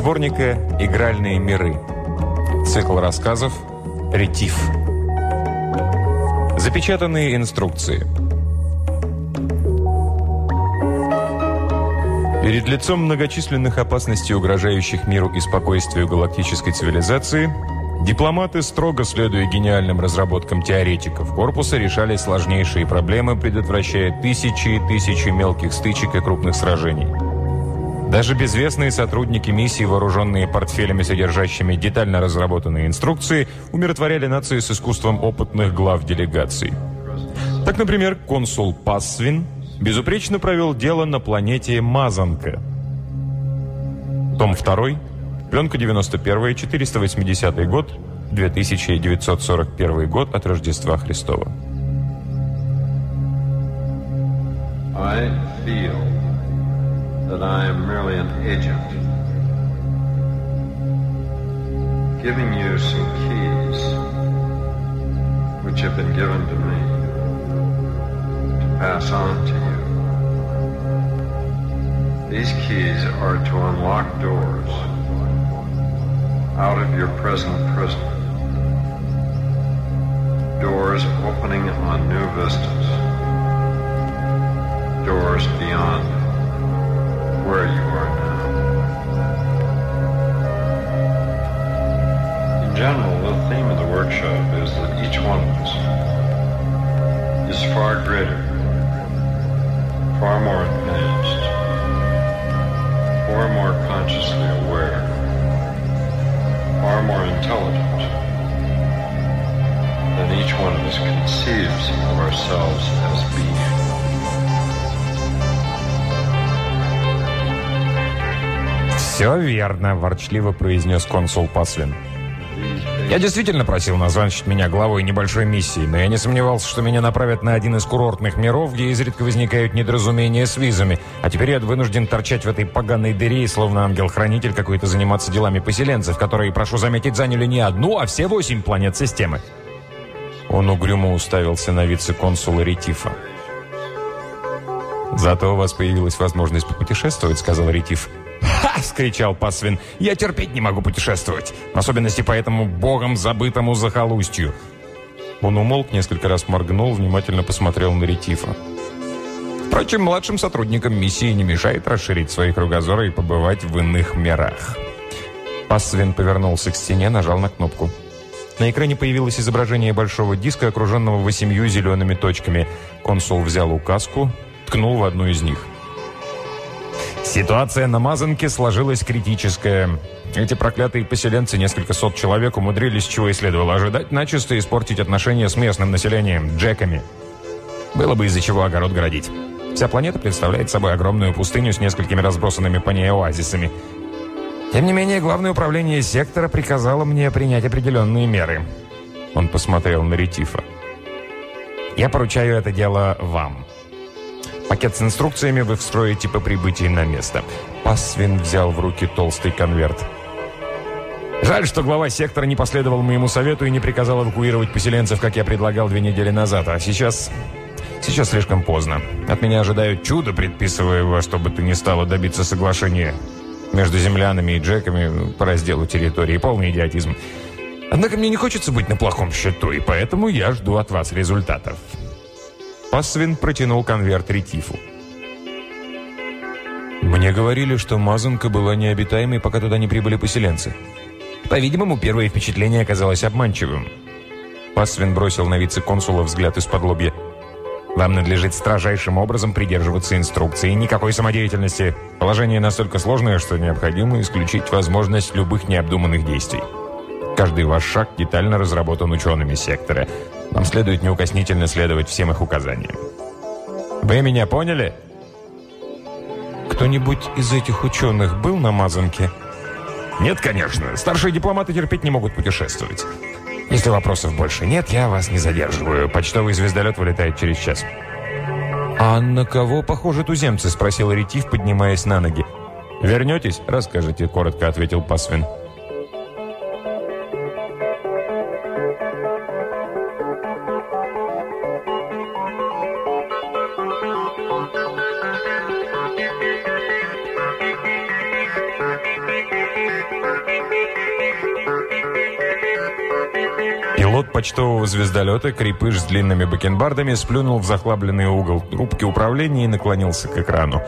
Сборника «Игральные миры». Цикл рассказов «Ретив». Запечатанные инструкции. Перед лицом многочисленных опасностей, угрожающих миру и спокойствию галактической цивилизации, дипломаты, строго следуя гениальным разработкам теоретиков корпуса, решали сложнейшие проблемы, предотвращая тысячи и тысячи мелких стычек и крупных сражений. Даже безвестные сотрудники миссии, вооруженные портфелями, содержащими детально разработанные инструкции, умиротворяли нации с искусством опытных глав делегаций. Так, например, консул Пасвин безупречно провел дело на планете Мазанка. Том 2, пленка 91, 480 год, 2941 год от Рождества Христова. I feel that I am merely an agent, giving you some keys which have been given to me to pass on to you. These keys are to unlock doors out of your present prison. Doors opening on new vistas. Doors beyond where you are now. In general, the theme of the workshop is that each one of us is far greater, far more advanced, far more consciously aware, far more intelligent than each one of us conceives of ourselves as being. «Все верно», – ворчливо произнес консул Паслин. «Я действительно просил назначить меня главой небольшой миссии, но я не сомневался, что меня направят на один из курортных миров, где изредка возникают недоразумения с визами, а теперь я вынужден торчать в этой поганой дыре словно ангел-хранитель какой-то заниматься делами поселенцев, которые, прошу заметить, заняли не одну, а все восемь планет системы». Он угрюмо уставился на вице-консула Ретифа. «Зато у вас появилась возможность попутешествовать», — сказал Ретиф. «Ха!» – скричал Пасвин. «Я терпеть не могу путешествовать, в особенности по этому богом забытому захолустью». Он умолк, несколько раз моргнул, внимательно посмотрел на Ретифа. Впрочем, младшим сотрудникам миссии не мешает расширить свои кругозоры и побывать в иных мирах. Пасвин повернулся к стене, нажал на кнопку. На экране появилось изображение большого диска, окруженного восемью зелеными точками. Консул взял указку, ткнул в одну из них – Ситуация на Мазанке сложилась критическая. Эти проклятые поселенцы, несколько сот человек, умудрились, чего и следовало ожидать, начисто испортить отношения с местным населением, джеками. Было бы из-за чего огород городить. Вся планета представляет собой огромную пустыню с несколькими разбросанными по ней оазисами. Тем не менее, главное управление сектора приказало мне принять определенные меры. Он посмотрел на Ретифа. «Я поручаю это дело вам». Пакет с инструкциями вы встроите по прибытии на место. Пасвин взял в руки толстый конверт. Жаль, что глава сектора не последовал моему совету и не приказал эвакуировать поселенцев, как я предлагал две недели назад. А сейчас... Сейчас слишком поздно. От меня ожидают чудо, предписывая во что бы ты ни стало добиться соглашения между землянами и джеками по разделу территории. Полный идиотизм. Однако мне не хочется быть на плохом счету, и поэтому я жду от вас результатов. Пасвин протянул конверт Ретифу. «Мне говорили, что Мазанка была необитаемой, пока туда не прибыли поселенцы. По-видимому, первое впечатление оказалось обманчивым». Пасвин бросил на вице-консула взгляд из-под лобья. «Вам надлежит строжайшим образом придерживаться инструкции. Никакой самодеятельности. Положение настолько сложное, что необходимо исключить возможность любых необдуманных действий. Каждый ваш шаг детально разработан учеными сектора. Нам следует неукоснительно следовать всем их указаниям. Вы меня поняли? Кто-нибудь из этих ученых был на Мазанке? Нет, конечно. Старшие дипломаты терпеть не могут путешествовать. Если вопросов больше нет, я вас не задерживаю. Почтовый звездолет вылетает через час. «А на кого похожи туземцы?» – спросил Ретив, поднимаясь на ноги. «Вернетесь?» – расскажите», – коротко ответил Пасвин. Почтового звездолета, крепыш с длинными бакенбардами, сплюнул в захлабленный угол трубки управления и наклонился к экрану.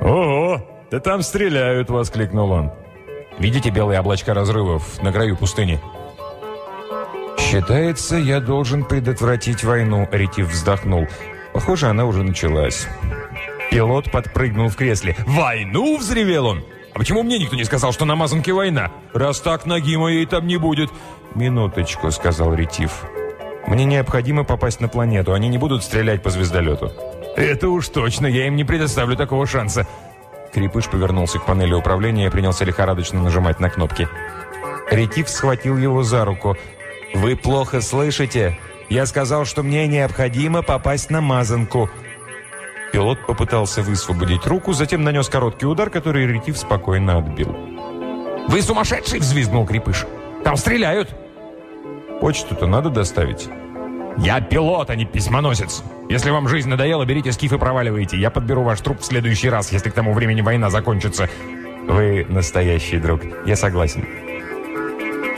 «Ого! Да там стреляют!» — воскликнул он. «Видите белые облачка разрывов на краю пустыни?» «Считается, я должен предотвратить войну», — Ретив вздохнул. «Похоже, она уже началась». Пилот подпрыгнул в кресле. «Войну?» — взревел он. «А почему мне никто не сказал, что на Мазанке война? Раз так, ноги моей там не будет». «Минуточку», — сказал Ретив. «Мне необходимо попасть на планету. Они не будут стрелять по звездолету». «Это уж точно. Я им не предоставлю такого шанса». Крепыш повернулся к панели управления и принялся лихорадочно нажимать на кнопки. Ретив схватил его за руку. «Вы плохо слышите? Я сказал, что мне необходимо попасть на Мазанку». Пилот попытался высвободить руку, затем нанес короткий удар, который Ретив спокойно отбил. «Вы сумасшедший!» – взвизгнул Крепыш. «Там стреляют!» «Почту-то надо доставить». «Я пилот, а не письмоносец. Если вам жизнь надоела, берите скиф и проваливайте. Я подберу ваш труп в следующий раз, если к тому времени война закончится». «Вы настоящий друг. Я согласен».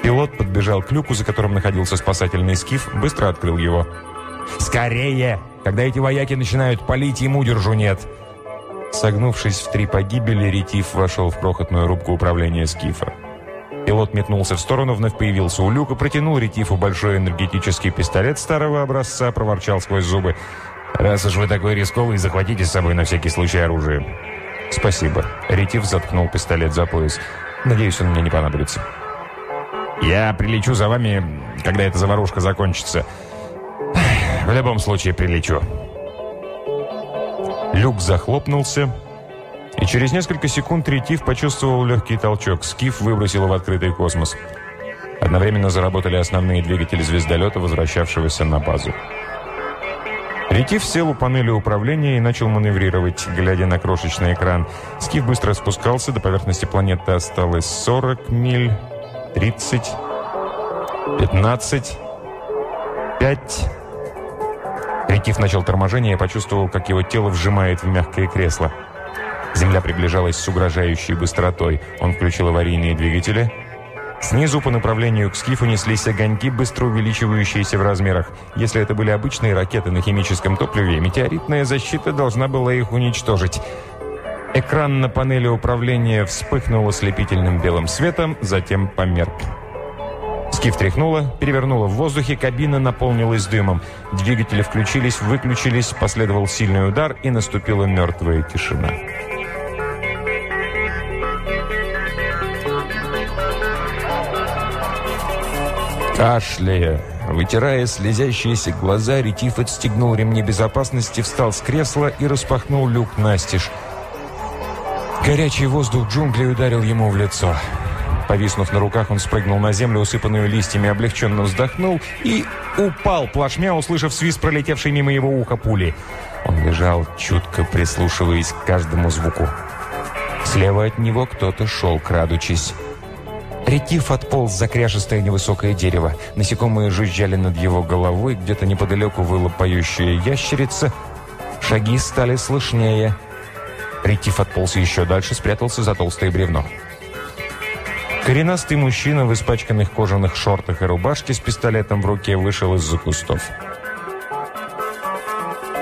Пилот подбежал к люку, за которым находился спасательный скиф, быстро открыл его. «Скорее! Когда эти вояки начинают палить, ему держу нет!» Согнувшись в три погибели, Ретив вошел в крохотную рубку управления скифа. Пилот метнулся в сторону, вновь появился у люка, протянул Ретифу большой энергетический пистолет старого образца, проворчал сквозь зубы. «Раз уж вы такой рисковый, захватите с собой на всякий случай оружие». «Спасибо». Ретив заткнул пистолет за пояс. «Надеюсь, он мне не понадобится». «Я прилечу за вами, когда эта заварушка закончится. В любом случае прилечу». Люк захлопнулся, и через несколько секунд Ретив почувствовал легкий толчок. Скиф выбросил в открытый космос. Одновременно заработали основные двигатели звездолета, возвращавшегося на базу. Ретив сел у панели управления и начал маневрировать, глядя на крошечный экран. Скиф быстро спускался, до поверхности планеты осталось 40 миль, 30, 15, 5. Ретив начал торможение и почувствовал, как его тело вжимает в мягкое кресло. Земля приближалась с угрожающей быстротой. Он включил аварийные двигатели. Снизу по направлению к скифу неслись огоньки, быстро увеличивающиеся в размерах. Если это были обычные ракеты на химическом топливе, метеоритная защита должна была их уничтожить. Экран на панели управления вспыхнул ослепительным белым светом, затем померк. Скиф тряхнуло, перевернуло в воздухе, кабина наполнилась дымом. Двигатели включились, выключились, последовал сильный удар, и наступила мертвая тишина. Кашляя, вытирая слезящиеся глаза, Ретив отстегнул ремни безопасности, встал с кресла и распахнул люк настежь. Горячий воздух джунглей ударил ему в лицо. Повиснув на руках, он спрыгнул на землю, усыпанную листьями, облегченно вздохнул и упал, плашмя, услышав свист, пролетевший мимо его уха пули. Он лежал, чутко прислушиваясь к каждому звуку. Слева от него кто-то шел, крадучись. Ретив отполз за кряжестое невысокое дерево. Насекомые жужжали над его головой, где-то неподалеку выла поющая ящерица. Шаги стали слышнее. Ретив отполз еще дальше, спрятался за толстое бревно. Коренастый мужчина в испачканных кожаных шортах и рубашке с пистолетом в руке вышел из-за кустов.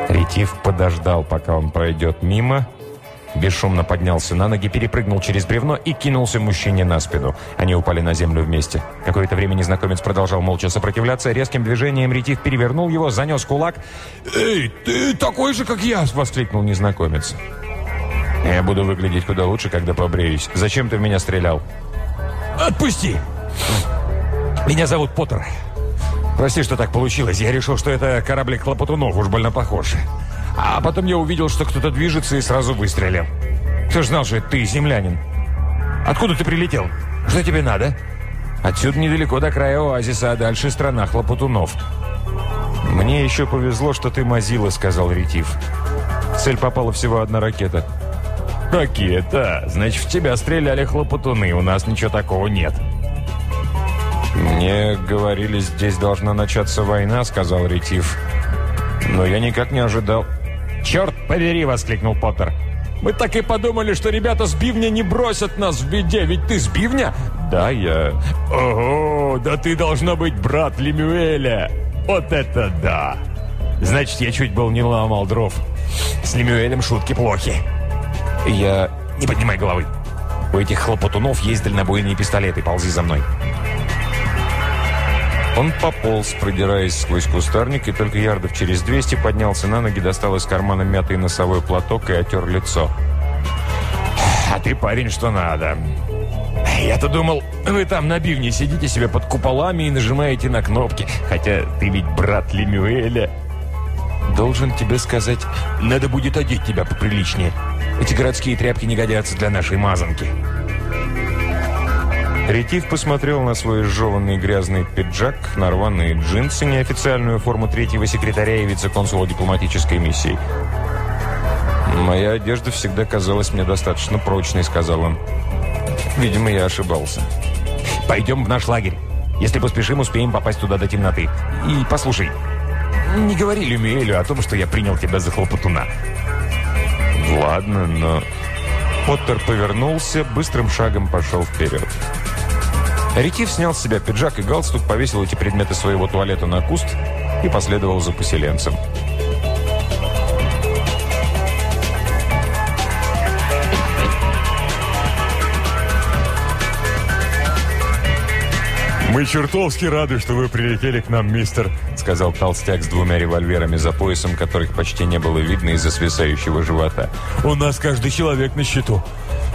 Ретив подождал, пока он пройдет мимо, бесшумно поднялся на ноги, перепрыгнул через бревно и кинулся мужчине на спину. Они упали на землю вместе. Какое-то время незнакомец продолжал молча сопротивляться. Резким движением Ретив перевернул его, занес кулак. «Эй, ты такой же, как я!» — воскликнул незнакомец. «Я буду выглядеть куда лучше, когда побреюсь. Зачем ты в меня стрелял?» «Отпусти! Меня зовут Поттер. Прости, что так получилось. Я решил, что это кораблик Хлопотунов, уж больно похож. А потом я увидел, что кто-то движется и сразу выстрелил. Кто ж знал, это ты, землянин? Откуда ты прилетел? Что тебе надо?» «Отсюда недалеко до края оазиса, а дальше страна Хлопотунов». «Мне еще повезло, что ты мазила», — сказал Ретив. Цель попала всего одна ракета. «Ракета? Значит, в тебя стреляли хлопотуны, у нас ничего такого нет». «Мне говорили, здесь должна начаться война», — сказал Ретив. «Но я никак не ожидал». «Черт побери!» — воскликнул Поттер. Мы так и подумали, что ребята с бивня не бросят нас в беде, ведь ты с бивня?» «Да, я...» «Ого, да ты должна быть брат Лемюэля! Вот это да! Значит, я чуть был не ломал дров. С Лемюэлем шутки плохи». «Я... не поднимай головы. У этих хлопотунов есть дальнобойные пистолеты. Ползи за мной». Он пополз, продираясь сквозь кустарник, и только ярдов через 200 поднялся на ноги, достал из кармана мятый носовой платок и отер лицо. «А ты парень, что надо. Я-то думал, вы там на бивне сидите себе под куполами и нажимаете на кнопки, хотя ты ведь брат Лемюэля». «Должен тебе сказать, надо будет одеть тебя поприличнее. Эти городские тряпки не годятся для нашей мазанки». Ретив посмотрел на свой сжеванный грязный пиджак, на рваные джинсы, неофициальную форму третьего секретаря и вице-консула дипломатической миссии. «Моя одежда всегда казалась мне достаточно прочной», — сказал он. Видимо, я ошибался. «Пойдем в наш лагерь. Если поспешим, успеем попасть туда до темноты. И послушай, не говори Люмиэлю о том, что я принял тебя за хлопотуна». «Ладно, но...» Поттер повернулся, быстрым шагом пошел вперед. Ретив снял с себя пиджак и галстук, повесил эти предметы своего туалета на куст и последовал за поселенцем. «Мы чертовски рады, что вы прилетели к нам, мистер», — сказал толстяк с двумя револьверами за поясом, которых почти не было видно из-за свисающего живота. «У нас каждый человек на счету.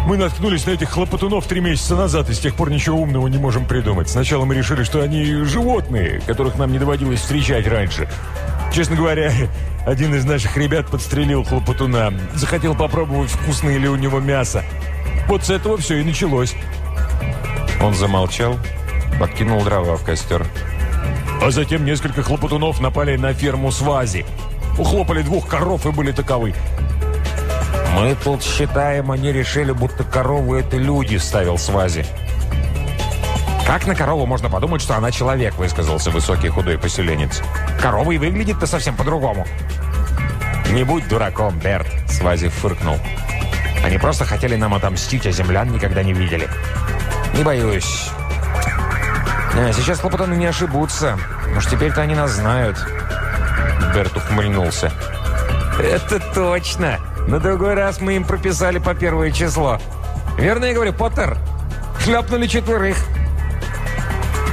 Мы наткнулись на этих хлопотунов три месяца назад и с тех пор ничего умного не можем придумать. Сначала мы решили, что они животные, которых нам не доводилось встречать раньше. Честно говоря, один из наших ребят подстрелил хлопотуна. Захотел попробовать, вкусное ли у него мясо. Вот с этого все и началось». Он замолчал, Подкинул дрова в костер. А затем несколько хлопотунов напали на ферму Свази. Ухлопали двух коров и были таковы. «Мы тут считаем, они решили, будто коровы – это люди», – ставил Свази. «Как на корову можно подумать, что она человек?» – высказался высокий худой поселенец. «Корова и выглядит-то совсем по-другому». «Не будь дураком, Берт», – Свази фыркнул. «Они просто хотели нам отомстить, а землян никогда не видели». «Не боюсь. А, сейчас хлопотаны не ошибутся. Уж теперь-то они нас знают. Берт ухмыльнулся. Это точно. На другой раз мы им прописали по первое число. Верно я говорю, Поттер? Шлепнули четверых.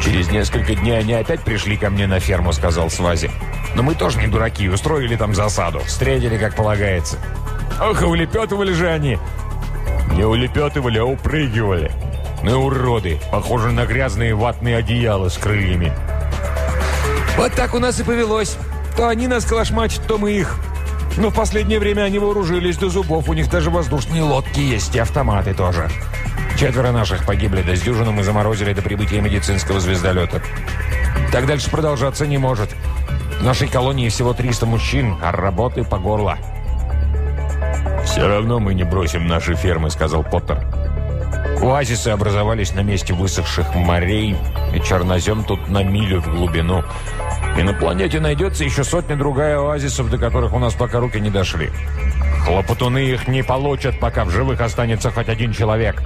Через несколько дней они опять пришли ко мне на ферму, сказал Свази. Но мы тоже не дураки, устроили там засаду. Встретили, как полагается. Ох, улепетывали же они. Не улепетывали, а упрыгивали. Ну уроды, похожи на грязные ватные одеяла с крыльями. Вот так у нас и повелось. То они нас калашмачат, то мы их. Но в последнее время они вооружились до зубов. У них даже воздушные лодки есть и автоматы тоже. Четверо наших погибли до с дюжином и заморозили до прибытия медицинского звездолета. Так дальше продолжаться не может. В нашей колонии всего 300 мужчин, а работы по горло. «Все равно мы не бросим наши фермы», — сказал Поттер. Оазисы образовались на месте высохших морей, и чернозем тут на милю в глубину. И на планете найдется еще сотня-другая оазисов, до которых у нас пока руки не дошли. Хлопотуны их не получат, пока в живых останется хоть один человек.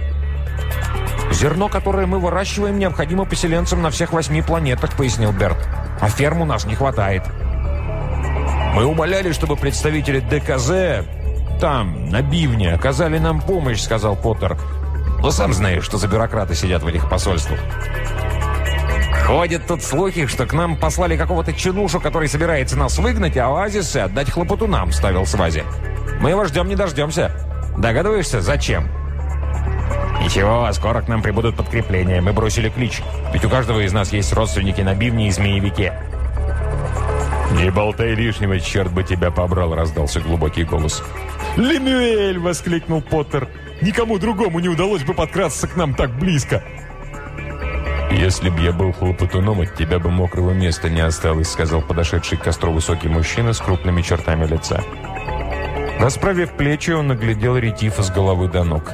«Зерно, которое мы выращиваем, необходимо поселенцам на всех восьми планетах», — пояснил Берт. «А ферм у нас не хватает». «Мы умоляли, чтобы представители ДКЗ там, на бивне, оказали нам помощь», — сказал Поттер. Ну, сам знаешь, что за бюрократы сидят в этих посольствах. Ходят тут слухи, что к нам послали какого-то чинушу, который собирается нас выгнать, а оазисы отдать хлопотунам, ставил Свази. Мы его ждем не дождемся. Догадываешься, зачем? Ничего, скоро к нам прибудут подкрепления. Мы бросили клич. Ведь у каждого из нас есть родственники на бивне и змеевике. «Не болтай лишнего, черт бы тебя побрал!» – раздался глубокий голос. «Лемюэль!» – воскликнул Поттер. Никому другому не удалось бы подкрасться к нам так близко. «Если б я был хлопотуном, от тебя бы мокрого места не осталось», сказал подошедший к костру высокий мужчина с крупными чертами лица. Расправив плечи, он наглядел ретифа с головы до ног.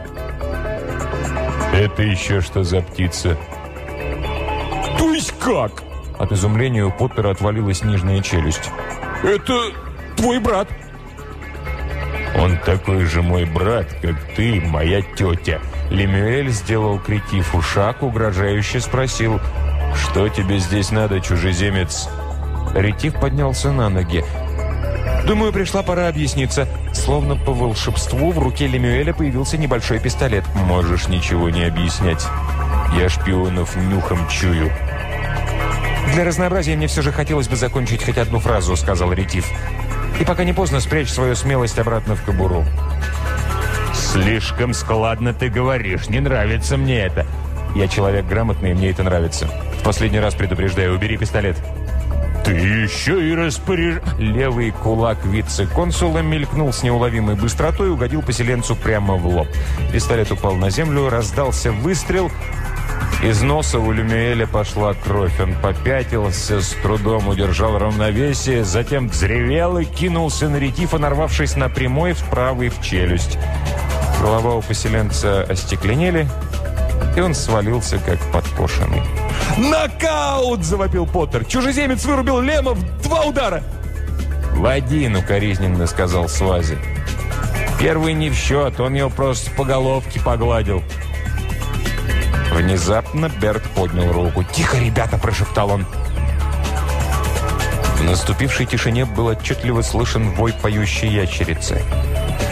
«Это еще что за птица?» «То есть как?» От изумления у Поттера отвалилась нижняя челюсть. «Это твой брат!» Он такой же мой брат, как ты, моя тетя. Лемюэль сделал к шаг, угрожающе спросил, «Что тебе здесь надо, чужеземец?» Ретив поднялся на ноги. «Думаю, пришла пора объясниться». Словно по волшебству в руке Лемюэля появился небольшой пистолет. «Можешь ничего не объяснять. Я шпионов нюхом чую». «Для разнообразия мне все же хотелось бы закончить хоть одну фразу», — сказал Ретив. И пока не поздно, спрячь свою смелость обратно в кобуру. «Слишком складно ты говоришь. Не нравится мне это». «Я человек грамотный, и мне это нравится. В последний раз предупреждаю, убери пистолет». «Ты еще и распоряж...» Левый кулак вице-консула мелькнул с неуловимой быстротой и угодил поселенцу прямо в лоб. Пистолет упал на землю, раздался выстрел, из носа у Люмиэля пошла кровь. Он попятился, с трудом удержал равновесие, затем взревел и кинулся на ретифа, нарвавшись на прямой в правый в челюсть. Голова у поселенца остекленели, и он свалился, как подкошенный. «Нокаут!» – завопил Поттер. «Чужеземец вырубил Лема в два удара!» «В один!» – укоризненно сказал Свази. «Первый не в счет, он его просто по головке погладил». Внезапно Берт поднял руку. «Тихо, ребята!» – прошептал он. В наступившей тишине был отчетливо слышен вой поющей ящерицы.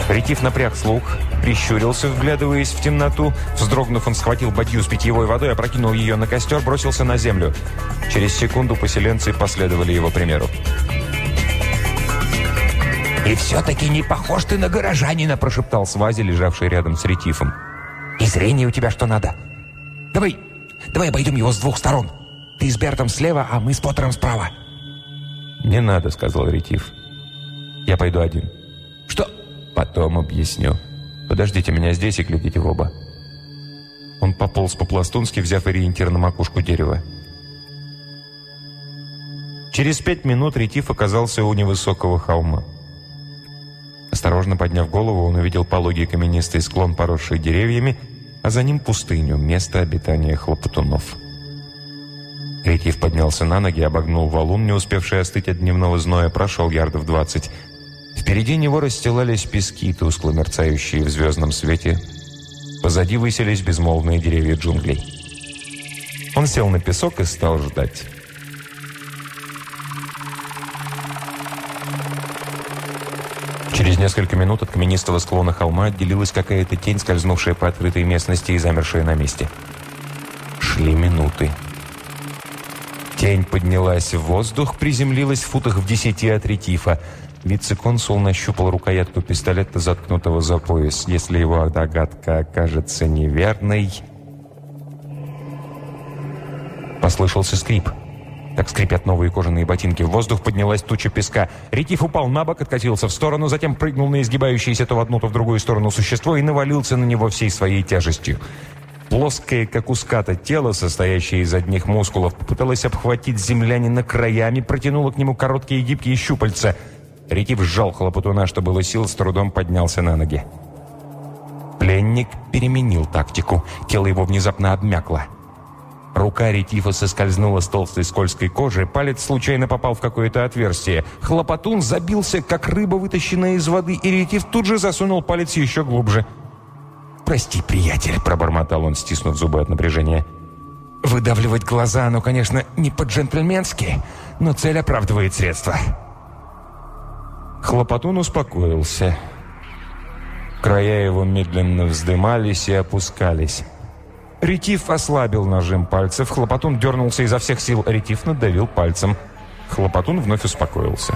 Ретив напряг слух, прищурился, вглядываясь в темноту. Вздрогнув, он схватил бадью с питьевой водой, опрокинул ее на костер, бросился на землю. Через секунду поселенцы последовали его примеру. «И все-таки не похож ты на горожанина!» – прошептал Свази, лежавший рядом с Ретифом. «И зрение у тебя что надо!» Давай, давай обойдем его с двух сторон. Ты с Бертом слева, а мы с Поттером справа». «Не надо», — сказал Ретив. «Я пойду один». «Что?» «Потом объясню. Подождите меня здесь и глядите в оба». Он пополз по-пластунски, взяв ориентир на макушку дерева. Через пять минут Ретив оказался у невысокого холма. Осторожно подняв голову, он увидел пологий каменистый склон, поросший деревьями, а за ним пустыню, место обитания хлопотунов. Ретив поднялся на ноги, обогнул валун, не успевший остыть от дневного зноя, прошел ярдов двадцать. Впереди него расстилались пески, тускло мерцающие в звездном свете. Позади высились безмолвные деревья джунглей. Он сел на песок и стал ждать. Несколько минут от каменистого склона холма отделилась какая-то тень, скользнувшая по открытой местности и замершая на месте. Шли минуты. Тень поднялась в воздух, приземлилась в футах в десяти от ретифа. Вице-консул нащупал рукоятку пистолета, заткнутого за пояс. Если его догадка окажется неверной... Послышался скрип. Так скрипят новые кожаные ботинки. В воздух поднялась туча песка. Ретив упал на бок, откатился в сторону, затем прыгнул на изгибающееся то в одну, то в другую сторону существо и навалился на него всей своей тяжестью. Плоское, как у ската, тело, состоящее из одних мускулов, попыталось обхватить землянина краями, протянуло к нему короткие гибкие щупальца. Ретив сжал хлопотуна, что было сил, с трудом поднялся на ноги. Пленник переменил тактику. Тело его внезапно обмякло. Рука ретифа соскользнула с толстой скользкой кожи, палец случайно попал в какое-то отверстие. Хлопотун забился, как рыба, вытащенная из воды, и ретив тут же засунул палец еще глубже. «Прости, приятель», — пробормотал он, стиснув зубы от напряжения. «Выдавливать глаза, ну, конечно, не по-джентльменски, но цель оправдывает средства». Хлопотун успокоился. Края его медленно вздымались и опускались. Ретив ослабил нажим пальцев, Хлопотун дернулся изо всех сил, Ретив надавил пальцем. Хлопотун вновь успокоился.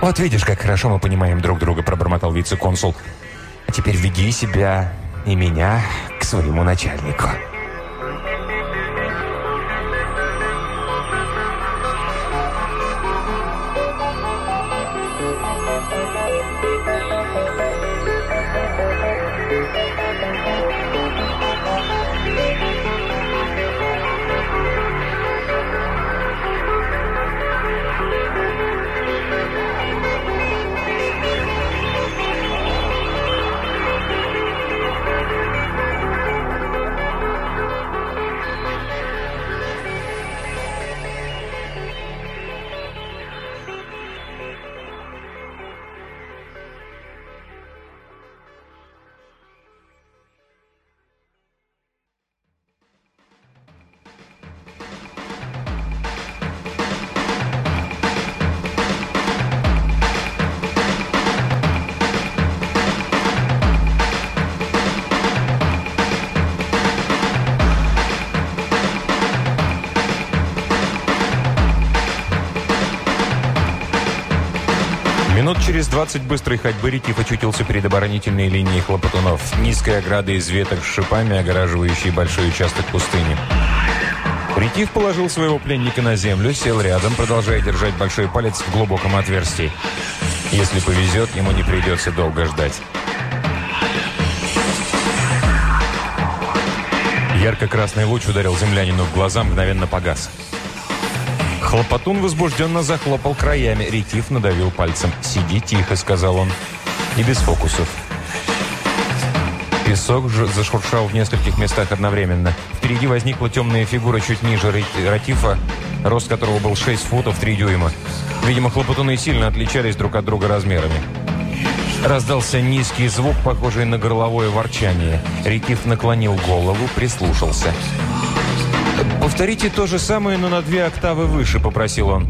«Вот видишь, как хорошо мы понимаем друг друга», — пробормотал вице-консул. «А теперь веди себя и меня к своему начальнику». Через 20 быстрой ходьбы Ретив очутился перед оборонительной линией хлопотунов, низкой оградой из веток с шипами, огораживающей большой участок пустыни. Ретив положил своего пленника на землю, сел рядом, продолжая держать большой палец в глубоком отверстии. Если повезет, ему не придется долго ждать. Ярко-красный луч ударил землянину в глаза, мгновенно погас. Хлопотун возбужденно захлопал краями. Ретив надавил пальцем. «Сиди тихо», — сказал он. «И без фокусов». Песок зашуршал в нескольких местах одновременно. Впереди возникла темная фигура чуть ниже Ратифа, рост которого был 6 футов 3 дюйма. Видимо, хлопотуны сильно отличались друг от друга размерами. Раздался низкий звук, похожий на горловое ворчание. Ретив наклонил голову, прислушался. «Повторите то же самое, но на две октавы выше», — попросил он.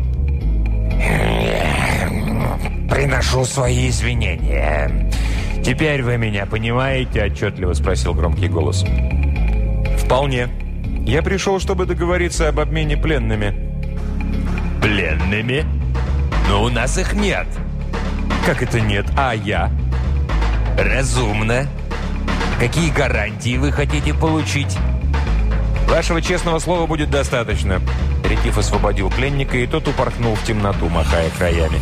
«Приношу свои извинения». «Теперь вы меня понимаете?» – отчетливо спросил громкий голос. «Вполне. Я пришел, чтобы договориться об обмене пленными». «Пленными? Но у нас их нет». «Как это нет? А я?» «Разумно. Какие гарантии вы хотите получить?» «Вашего честного слова будет достаточно». Ретив освободил пленника, и тот упорхнул в темноту, махая краями.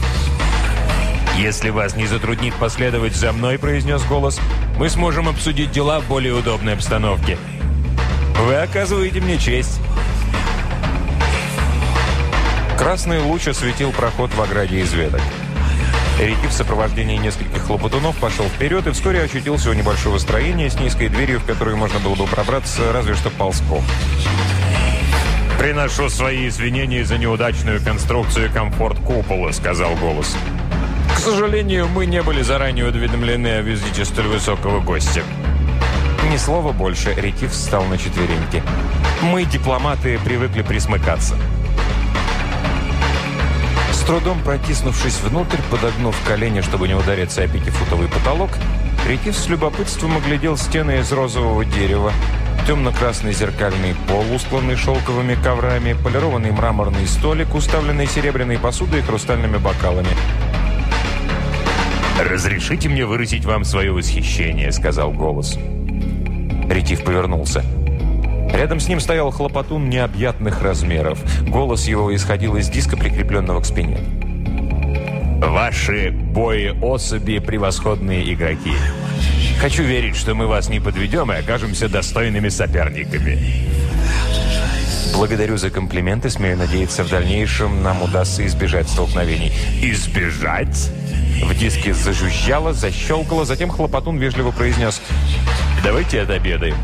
«Если вас не затруднит последовать за мной», — произнес голос, «мы сможем обсудить дела в более удобной обстановке». «Вы оказываете мне честь». Красный луч осветил проход в ограде из веток. Рики в сопровождении нескольких хлопотунов пошел вперед и вскоре очутился у небольшого строения с низкой дверью, в которую можно было бы пробраться разве что ползком. «Приношу свои извинения за неудачную конструкцию комфорт-купола», — сказал голос. «К сожалению, мы не были заранее уведомлены о визите столь высокого гостя». Ни слова больше, Ретив встал на четвереньки. «Мы, дипломаты, привыкли присмыкаться» трудом протиснувшись внутрь, подогнув колени, чтобы не удариться о пятифутовый потолок, Ретив с любопытством оглядел стены из розового дерева, темно-красный зеркальный пол, устланный шелковыми коврами, полированный мраморный столик, уставленный серебряной посудой и хрустальными бокалами. «Разрешите мне выразить вам свое восхищение», — сказал голос. Ретив повернулся. Рядом с ним стоял хлопотун необъятных размеров. Голос его исходил из диска, прикрепленного к спине. «Ваши бои-особи – превосходные игроки. Хочу верить, что мы вас не подведем и окажемся достойными соперниками». Благодарю за комплименты. Смею надеяться, в дальнейшем нам удастся избежать столкновений. Избежать? В диске зажужжало, защелкало, затем хлопотун вежливо произнес «Давайте отобедаем».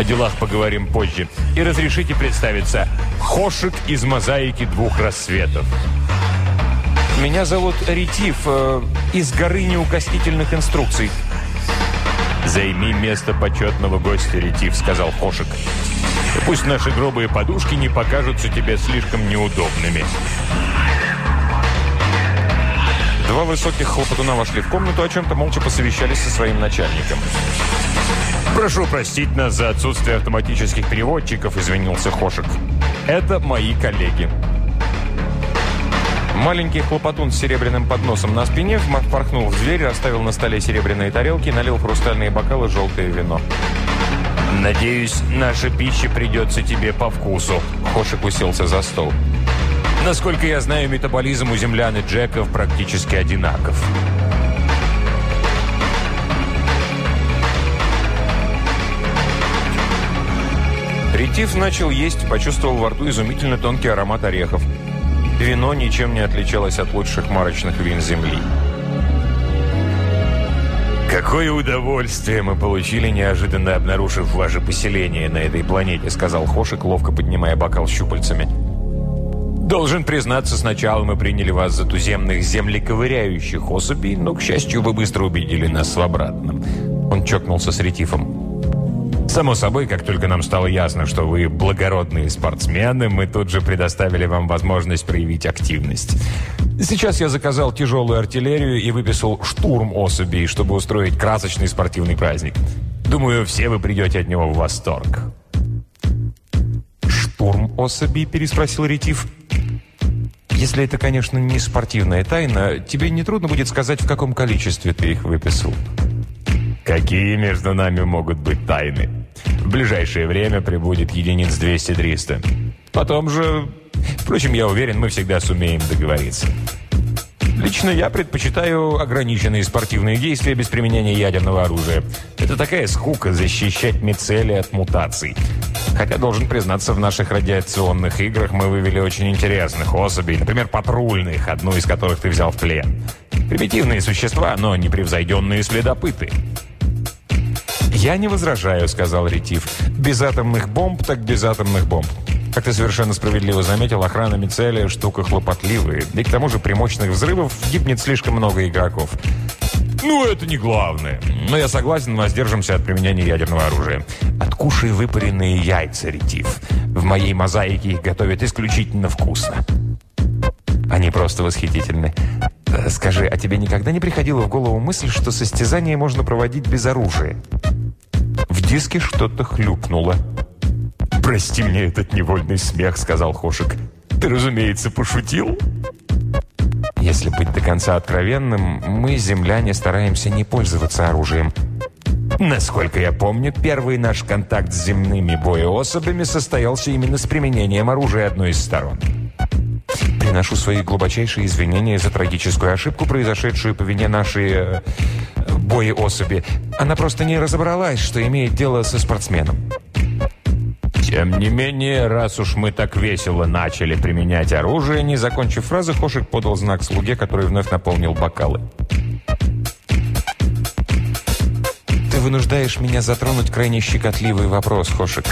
О делах поговорим позже. И разрешите представиться. Хошик из мозаики двух рассветов. Меня зовут Ретив, э, из горы неукоснительных инструкций. «Займи место почетного гостя, Ретив», — сказал Хошик. «Пусть наши грубые подушки не покажутся тебе слишком неудобными». Два высоких хлопотуна вошли в комнату, о чем-то молча посовещались со своим начальником. «Прошу простить нас за отсутствие автоматических переводчиков», — извинился Хошек. «Это мои коллеги». Маленький хлопотун с серебряным подносом на спине впорхнул в дверь, расставил на столе серебряные тарелки, налил в хрустальные бокалы желтое вино. «Надеюсь, наша пища придется тебе по вкусу», — Хошек уселся за стол. «Насколько я знаю, метаболизм у землян и Джеков практически одинаков». Ретив начал есть, почувствовал во рту изумительно тонкий аромат орехов. Вино ничем не отличалось от лучших марочных вин Земли. «Какое удовольствие мы получили, неожиданно обнаружив ваше поселение на этой планете», сказал Хошик, ловко поднимая бокал щупальцами. «Должен признаться, сначала мы приняли вас за туземных землековыряющих особей, но, к счастью, вы быстро убедили нас в обратном». Он чокнулся с Ретифом. Само собой, как только нам стало ясно, что вы благородные спортсмены, мы тут же предоставили вам возможность проявить активность. Сейчас я заказал тяжелую артиллерию и выписал штурм особей, чтобы устроить красочный спортивный праздник. Думаю, все вы придете от него в восторг. «Штурм особей?» – переспросил Ретив. Если это, конечно, не спортивная тайна, тебе не трудно будет сказать, в каком количестве ты их выписал. Какие между нами могут быть тайны? В ближайшее время прибудет единиц 200-300. Потом же... Впрочем, я уверен, мы всегда сумеем договориться. Лично я предпочитаю ограниченные спортивные действия без применения ядерного оружия. Это такая скука защищать мицели от мутаций. Хотя, должен признаться, в наших радиационных играх мы вывели очень интересных особей, например, патрульных, одну из которых ты взял в плен. Примитивные существа, но непревзойденные следопыты. «Я не возражаю», — сказал Ретив. «Без атомных бомб, так без атомных бомб. Как ты совершенно справедливо заметил, охрана Мицелия – штука хлопотливая. И к тому же при мощных взрывах гибнет слишком много игроков. Ну, это не главное. Но я согласен, воздержимся от применения ядерного оружия. Откушай выпаренные яйца, Ретив. В моей мозаике их готовят исключительно вкусно. Они просто восхитительны. Э, скажи, а тебе никогда не приходила в голову мысль, что состязание можно проводить без оружия? В диске что-то хлюпнуло. «Прости мне этот невольный смех», — сказал Хошек. «Ты, разумеется, пошутил?» Если быть до конца откровенным, мы, земляне, стараемся не пользоваться оружием. Насколько я помню, первый наш контакт с земными боеособями состоялся именно с применением оружия одной из сторон. Приношу свои глубочайшие извинения за трагическую ошибку, произошедшую по вине нашей э, боеособи. Она просто не разобралась, что имеет дело со спортсменом. Тем не менее, раз уж мы так весело начали применять оружие, не закончив фразы, Хошек подал знак слуге, который вновь наполнил бокалы. Ты вынуждаешь меня затронуть крайне щекотливый вопрос, Хошек.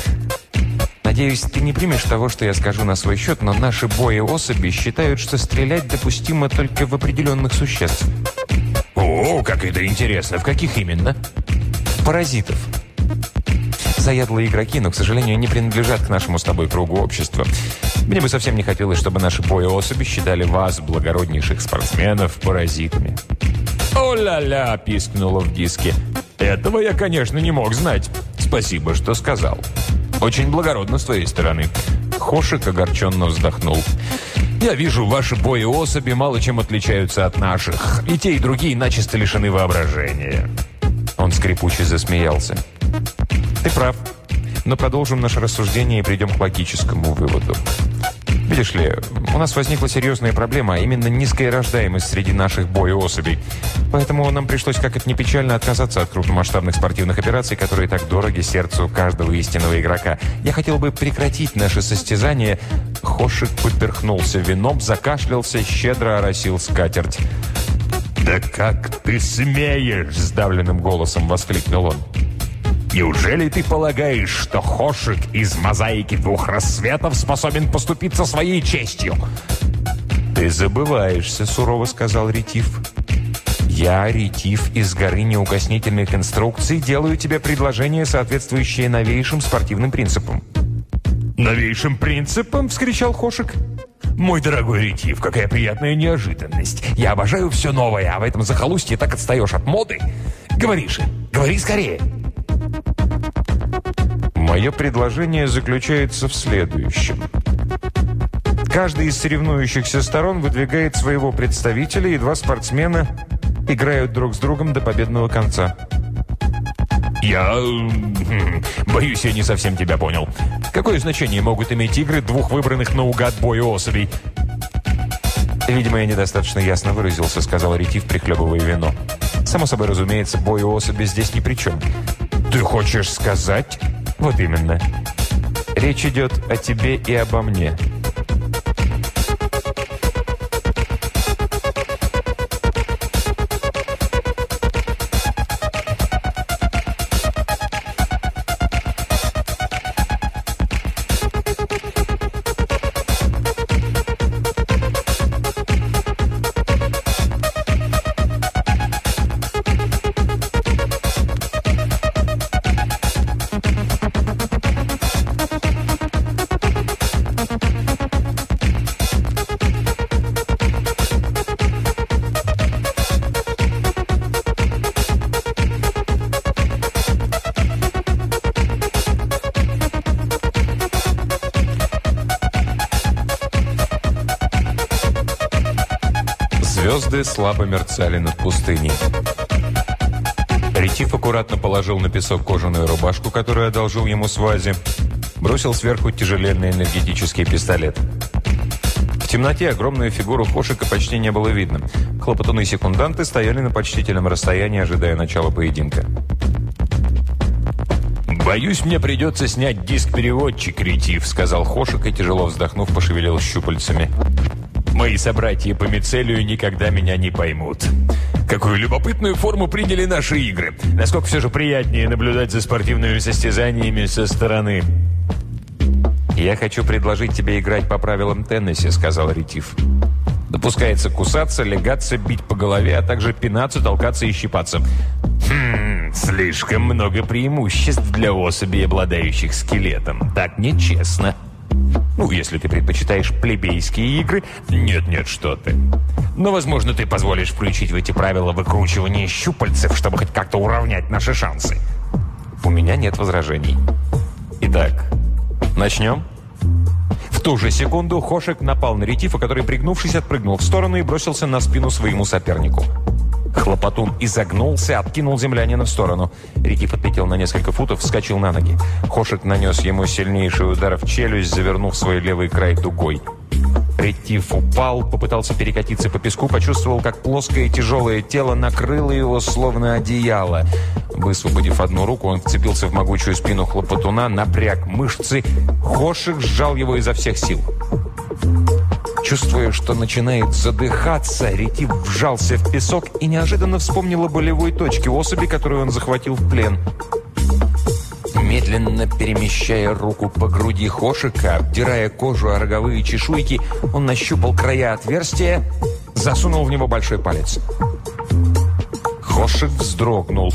Надеюсь, ты не примешь того, что я скажу на свой счет, но наши бои-особи считают, что стрелять допустимо только в определенных существ. О, как это интересно! В каких именно? Паразитов заядлые игроки, но, к сожалению, не принадлежат к нашему с тобой кругу общества. Мне бы совсем не хотелось, чтобы наши боеособи считали вас, благороднейших спортсменов, паразитами. «О-ля-ля!» – пискнуло в диске. «Этого я, конечно, не мог знать. Спасибо, что сказал. Очень благородно с твоей стороны». Хошек огорченно вздохнул. «Я вижу, ваши боеособи мало чем отличаются от наших. И те, и другие начисто лишены воображения». Он скрипуче засмеялся. Ты прав. Но продолжим наше рассуждение и придем к логическому выводу. Видишь ли, у нас возникла серьезная проблема, а именно низкая рождаемость среди наших боеособей. Поэтому нам пришлось, как это не печально, отказаться от крупномасштабных спортивных операций, которые так дороги сердцу каждого истинного игрока. Я хотел бы прекратить наше состязание. Хошик поперхнулся вином, закашлялся, щедро оросил скатерть. «Да как ты смеешь!» – сдавленным голосом воскликнул он. Неужели ты полагаешь, что Хошик из мозаики двух рассветов способен поступиться своей честью?» «Ты забываешься», — сурово сказал Ретив. «Я, Ретив, из горы неукоснительных инструкций, делаю тебе предложение, соответствующее новейшим спортивным принципам». «Новейшим принципам?» — вскричал Хошик. «Мой дорогой Ретив, какая приятная неожиданность. Я обожаю все новое, а в этом захолустье так отстаешь от моды. Говори же, говори скорее». Мое предложение заключается в следующем. Каждый из соревнующихся сторон выдвигает своего представителя, и два спортсмена играют друг с другом до победного конца. Я... Хм, боюсь, я не совсем тебя понял. Какое значение могут иметь игры двух выбранных наугад бою особей? «Видимо, я недостаточно ясно выразился», — сказал Ретив, прихлебывая вино. «Само собой, разумеется, бой особи здесь ни при чем». «Ты хочешь сказать?» Вот именно. Речь идет о тебе и обо мне. Звезды слабо мерцали над пустыней. Ретив аккуратно положил на песок кожаную рубашку, которую одолжил ему Свази. Бросил сверху тяжеленный энергетический пистолет. В темноте огромную фигуру Хошика почти не было видно. Хлопотуны-секунданты стояли на почтительном расстоянии, ожидая начала поединка. «Боюсь, мне придется снять диск-переводчик, Ретив», — сказал Хошик и, тяжело вздохнув, пошевелил щупальцами. «Мои собратья по мицелию никогда меня не поймут». Какую любопытную форму приняли наши игры. Насколько все же приятнее наблюдать за спортивными состязаниями со стороны. «Я хочу предложить тебе играть по правилам тенниса», — сказал Ретив. «Допускается кусаться, легаться, бить по голове, а также пинаться, толкаться и щипаться». «Хм, слишком много преимуществ для особей, обладающих скелетом. Так нечестно». Ну, если ты предпочитаешь плебейские игры, нет-нет, что ты. Но, возможно, ты позволишь включить в эти правила выкручивание щупальцев, чтобы хоть как-то уравнять наши шансы. У меня нет возражений. Итак, начнем? В ту же секунду Хошек напал на ретифа, который, пригнувшись, отпрыгнул в сторону и бросился на спину своему сопернику. Хлопотун изогнулся, откинул землянина в сторону. Рикиф отлетел на несколько футов, вскочил на ноги. Хошек нанес ему сильнейший удар в челюсть, завернув свой левый край дугой. Ретив упал, попытался перекатиться по песку, почувствовал, как плоское тяжелое тело накрыло его, словно одеяло. Высвободив одну руку, он вцепился в могучую спину хлопотуна, напряг мышцы. Хошек сжал его изо всех сил. Чувствуя, что начинает задыхаться, Ретив вжался в песок и неожиданно вспомнил о болевой точке особи, которую он захватил в плен. Медленно перемещая руку по груди Хошика, обдирая кожу о роговые чешуйки, он нащупал края отверстия, засунул в него большой палец. Хошик вздрогнул.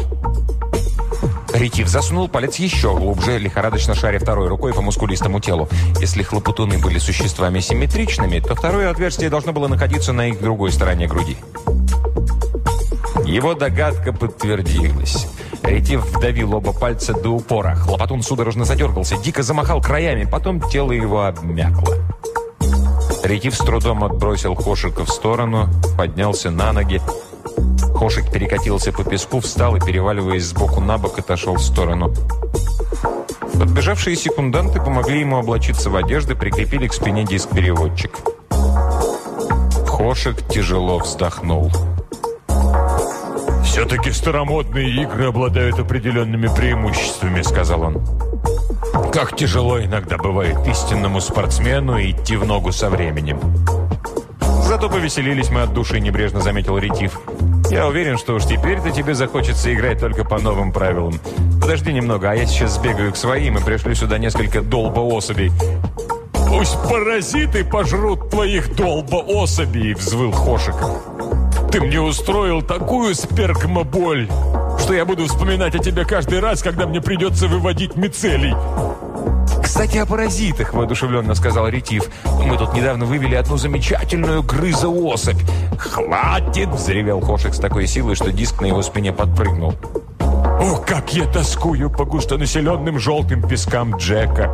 Ретив засунул палец еще глубже, лихорадочно шаря второй рукой по мускулистому телу. Если хлопотуны были существами симметричными, то второе отверстие должно было находиться на их другой стороне груди. Его догадка подтвердилась. Ретив вдавил оба пальца до упора. Хлопотун судорожно задергался, дико замахал краями, потом тело его обмякло. Ретив с трудом отбросил Хошика в сторону, поднялся на ноги. Хошик перекатился по песку, встал и, переваливаясь сбоку на бок, отошел в сторону. Подбежавшие секунданты помогли ему облачиться в одежды, прикрепили к спине диск-переводчик. Хошик тяжело вздохнул. «Все-таки старомодные игры обладают определенными преимуществами», — сказал он. «Как тяжело иногда бывает истинному спортсмену идти в ногу со временем». «Зато повеселились мы от души», — небрежно заметил Ретив. Я уверен, что уж теперь-то тебе захочется играть только по новым правилам. Подожди немного, а я сейчас сбегаю к своим и пришлю сюда несколько долбоособей. «Пусть паразиты пожрут твоих долбоособей!» – взвыл Хошик. «Ты мне устроил такую сперкмоболь, что я буду вспоминать о тебе каждый раз, когда мне придется выводить мицелий!» «Кстати, о паразитах», – воодушевленно сказал Ретив. «Мы тут недавно вывели одну замечательную грызоосыпь». «Хватит!» – взревел Хошек с такой силой, что диск на его спине подпрыгнул. «О, как я тоскую по густонаселенным желтым пескам Джека!»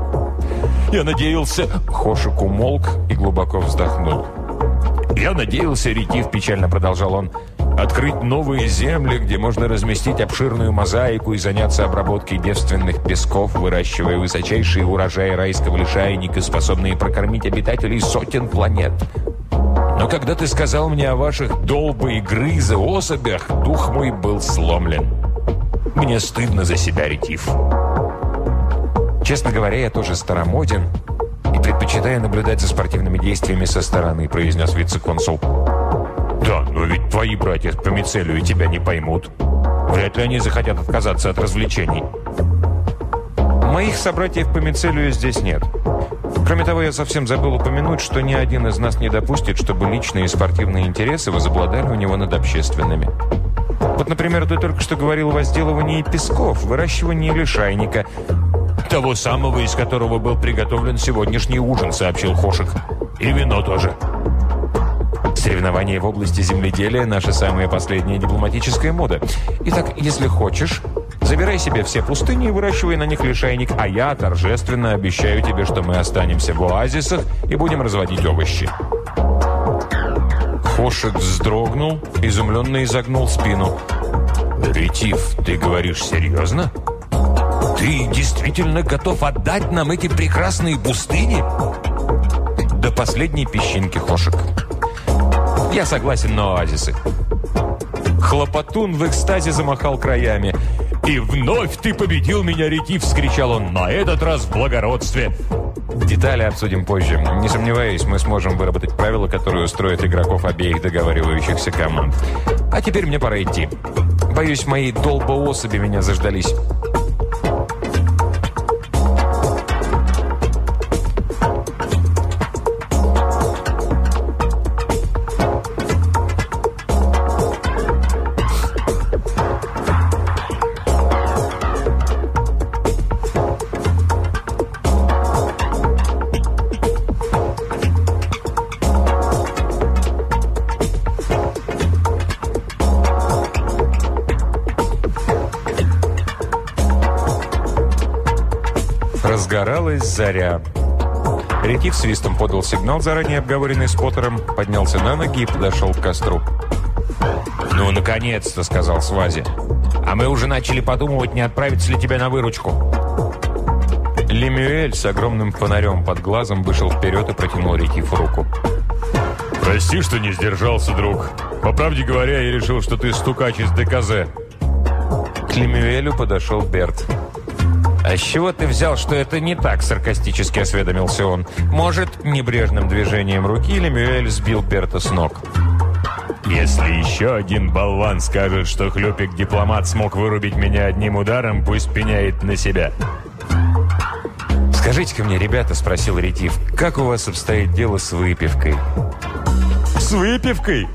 «Я надеялся...» Хошек умолк и глубоко вздохнул. «Я надеялся, Ретив», – печально продолжал он, – Открыть новые земли, где можно разместить обширную мозаику и заняться обработкой девственных песков, выращивая высочайшие урожаи райского лишайника, способные прокормить обитателей сотен планет. Но когда ты сказал мне о ваших долбы и грызы особях, дух мой был сломлен. Мне стыдно за себя, Ретив. Честно говоря, я тоже старомоден и предпочитаю наблюдать за спортивными действиями со стороны, произнес вице-консул. «Да, но ведь твои братья по мицелию тебя не поймут. Вряд ли они захотят отказаться от развлечений». «Моих собратьев по мицелию здесь нет. Кроме того, я совсем забыл упомянуть, что ни один из нас не допустит, чтобы личные и спортивные интересы возобладали у него над общественными. Вот, например, ты только что говорил о возделывании песков, выращивании лишайника». «Того самого, из которого был приготовлен сегодняшний ужин», — сообщил Хошек. «И вино тоже». Соревнования в области земледелия – наша самая последняя дипломатическая мода. Итак, если хочешь, забирай себе все пустыни и выращивай на них лишайник, а я торжественно обещаю тебе, что мы останемся в оазисах и будем разводить овощи. Хошек вздрогнул, изумленно изогнул спину. «Ретив, ты говоришь серьезно? Ты действительно готов отдать нам эти прекрасные пустыни?» «До последней песчинки, Хошек. Я согласен на оазисы». Хлопотун в экстазе замахал краями. «И вновь ты победил меня, Ретив!» – вскричал он. «На этот раз в благородстве!» Детали обсудим позже. Не сомневаюсь, мы сможем выработать правила, которые устроят игроков обеих договаривающихся команд. А теперь мне пора идти. Боюсь, мои долбоособи меня заждались. Разгоралась заря. Ретив свистом подал сигнал, заранее обговоренный с Поттером, поднялся на ноги и подошел к костру. «Ну, наконец-то!» — сказал Свази. «А мы уже начали подумывать, не отправиться ли тебя на выручку». Лемюэль с огромным фонарем под глазом вышел вперед и протянул Ретив руку. «Прости, что не сдержался, друг. По правде говоря, я решил, что ты стукач из ДКЗ». К Лемюэлю подошел Берт. «А с чего ты взял, что это не так?» – саркастически осведомился он. «Может, небрежным движением руки Лемюэль сбил Берта с ног?» «Если еще один болван скажет, что хлюпик-дипломат смог вырубить меня одним ударом, пусть пеняет на себя». «Скажите-ка мне, ребята», – спросил Ретив, – «как у вас обстоит дело с выпивкой?» «С выпивкой?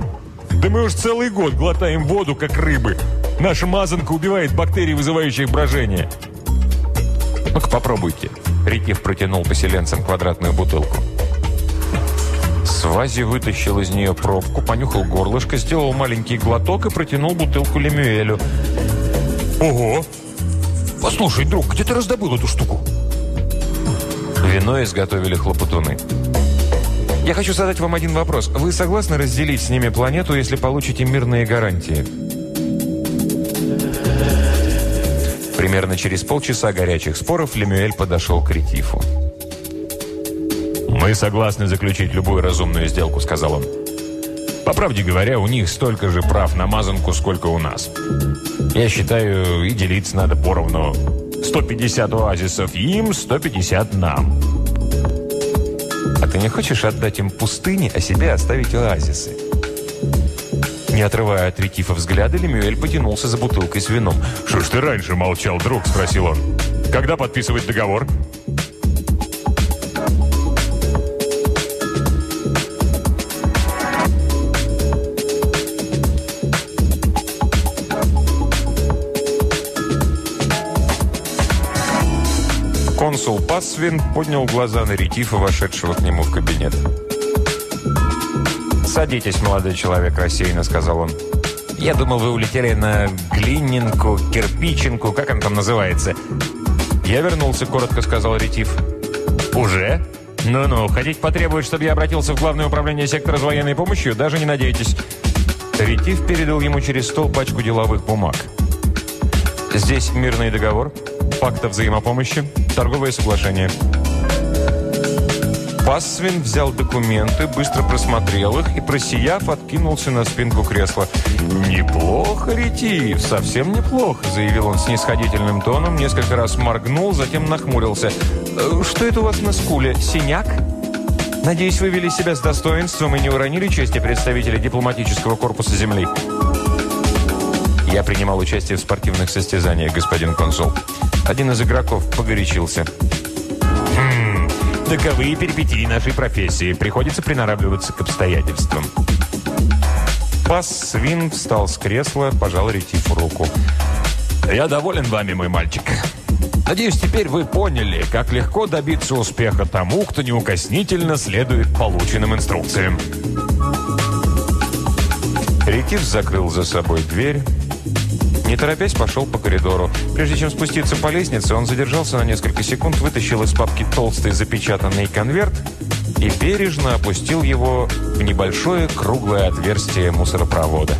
Да мы уж целый год глотаем воду, как рыбы. Наша мазанка убивает бактерии, вызывающие брожение». «Ну-ка, попробуйте». Рикев протянул поселенцам квадратную бутылку. Свази вытащил из нее пробку, понюхал горлышко, сделал маленький глоток и протянул бутылку Лемюэлю. «Ого! Послушай, друг, где ты раздобыл эту штуку?» Вино изготовили хлопотуны. «Я хочу задать вам один вопрос. Вы согласны разделить с ними планету, если получите мирные гарантии?» Примерно через полчаса горячих споров Лемюэль подошел к Ретифу. «Мы согласны заключить любую разумную сделку», — сказал он. «По правде говоря, у них столько же прав на мазанку, сколько у нас. Я считаю, и делиться надо поровну. 150 оазисов им, 150 нам». «А ты не хочешь отдать им пустыни, а себе оставить оазисы?» Не отрывая от Ретифа взгляда, Лемюэль потянулся за бутылкой с вином. «Что ж ты раньше молчал, друг?» – спросил он. «Когда подписывать договор?» Консул Пасвин поднял глаза на Ретифа, вошедшего к нему в кабинет. «Садитесь, молодой человек», – рассеянно сказал он. «Я думал, вы улетели на глининку, кирпичинку, как он там называется?» «Я вернулся», – коротко сказал Ретив. «Уже?» «Ну-ну, хотите потребовать, чтобы я обратился в Главное управление сектора с военной помощью? Даже не надейтесь». Ретив передал ему через стол пачку деловых бумаг. «Здесь мирный договор, пакт о взаимопомощи, торговое соглашение». Пассвин взял документы, быстро просмотрел их и, просияв, откинулся на спинку кресла. «Неплохо, Ретив, совсем неплохо», – заявил он снисходительным тоном, несколько раз моргнул, затем нахмурился. «Э, «Что это у вас на скуле? Синяк?» «Надеюсь, вы вели себя с достоинством и не уронили чести представителя дипломатического корпуса Земли?» «Я принимал участие в спортивных состязаниях, господин консул. Один из игроков погорячился». Таковые перипетии нашей профессии. Приходится приноравливаться к обстоятельствам. Пас Свин встал с кресла, пожал Ретифу руку. «Я доволен вами, мой мальчик. Надеюсь, теперь вы поняли, как легко добиться успеха тому, кто неукоснительно следует полученным инструкциям». Ретив закрыл за собой дверь, не торопясь, пошел по коридору. Прежде чем спуститься по лестнице, он задержался на несколько секунд, вытащил из папки толстый запечатанный конверт и бережно опустил его в небольшое круглое отверстие мусоропровода.